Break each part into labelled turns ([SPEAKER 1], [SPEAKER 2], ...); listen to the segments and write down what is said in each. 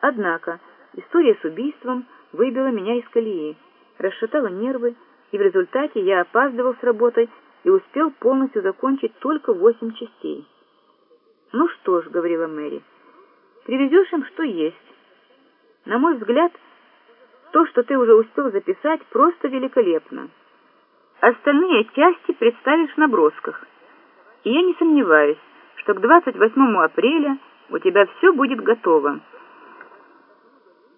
[SPEAKER 1] Однако история с убийством выбила меня из колеи, расшатала нервы, и в результате я опаздывал с работой и успел полностью закончить только восемь частей. «Ну что ж», — говорила Мэри, — «привезешь им что есть. На мой взгляд, то, что ты уже успел записать, просто великолепно. Остальные части представишь в набросках, и я не сомневаюсь, что к 28 апреля у тебя все будет готово».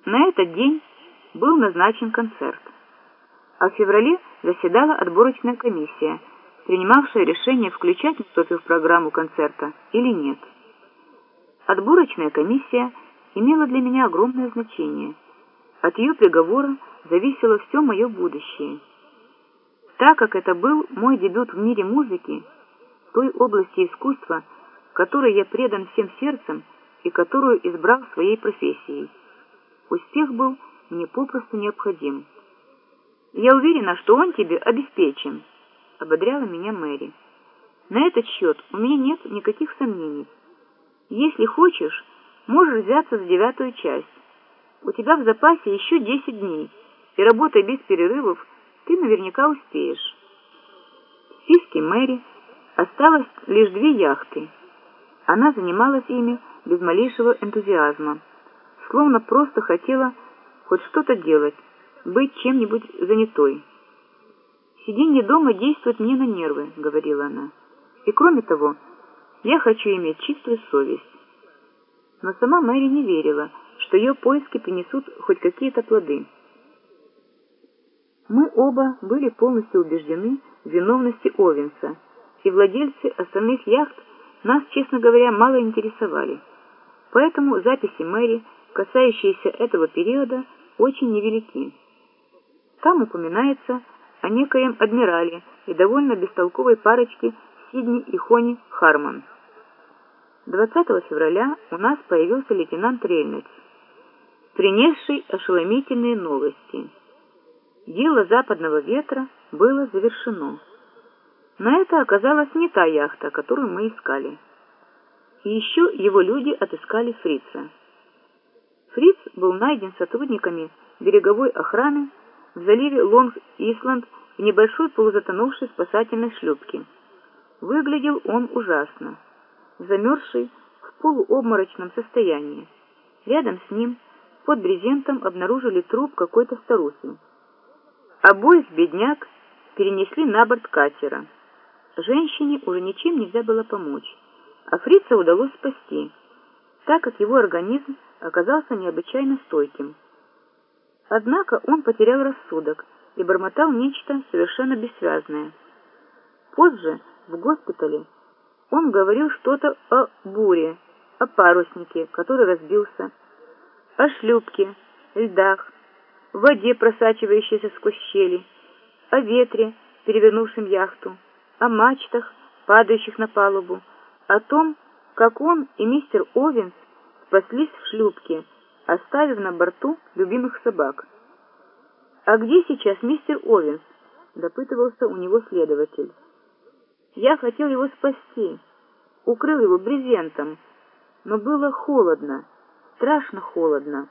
[SPEAKER 1] На этот день был назначен концерт, а в феврале заседала отборочная комиссия, принимавшая решение включать Софи в программу концерта или нет. Отборочная комиссия имела для меня огромное значение. От ее приговора зависело все мое будущее. Так как это был мой дебют в мире музыки, той области искусства, которой я предан всем сердцем и которую избрал своей профессией. Успех был мне попросту необходим. Я уверена, что он тебе обеспечен, ободряла меня Мэри. На этот счет у меня нет никаких сомнений. Если хочешь, можешь взяться за девятую часть. У тебя в запасе еще десять дней, и работая без перерывов, ты наверняка успеешь. В списке Мэри осталось лишь две яхты. Она занималась ими без малейшего энтузиазма словно просто хотела хоть что-то делать, быть чем-нибудь занятой. «Сиденье дома действует мне на нервы», — говорила она. «И кроме того, я хочу иметь чистую совесть». Но сама Мэри не верила, что ее поиски принесут хоть какие-то плоды. Мы оба были полностью убеждены в виновности Овенса, и владельцы остальных яхт нас, честно говоря, мало интересовали. Поэтому записи Мэри касающиеся этого периода, очень невелики. Там упоминается о некоем адмирале и довольно бестолковой парочке Сидни и Хони Харман. 20 февраля у нас появился лейтенант Рейнольдс, принесший ошеломительные новости. Дело западного ветра было завершено. Но это оказалась не та яхта, которую мы искали. И еще его люди отыскали фрица. Фриц был найден сотрудниками береговой охраны в заливе Лонг-Исланд в небольшой полузатонувшей спасательной шлюпке. Выглядел он ужасно, замерзший в полуобморочном состоянии. Рядом с ним, под брезентом, обнаружили труп какой-то старухи. Обоих бедняк перенесли на борт катера. Женщине уже ничем нельзя было помочь, а фрица удалось спасти, так как его организм оказался необычайно стойким. Однако он потерял рассудок и бормотал нечто совершенно бессвязное. Позже, в госпитале, он говорил что-то о буре, о паруснике, который разбился, о шлюпке, льдах, воде, просачивающейся сквозь щели, о ветре, перевернувшем яхту, о мачтах, падающих на палубу, о том, как он и мистер Овенс спаслись в шлюпке, оставив на борту любимых собак. «А где сейчас мистер Овенс?» — допытывался у него следователь. «Я хотел его спасти, укрыл его брезентом, но было холодно, страшно холодно».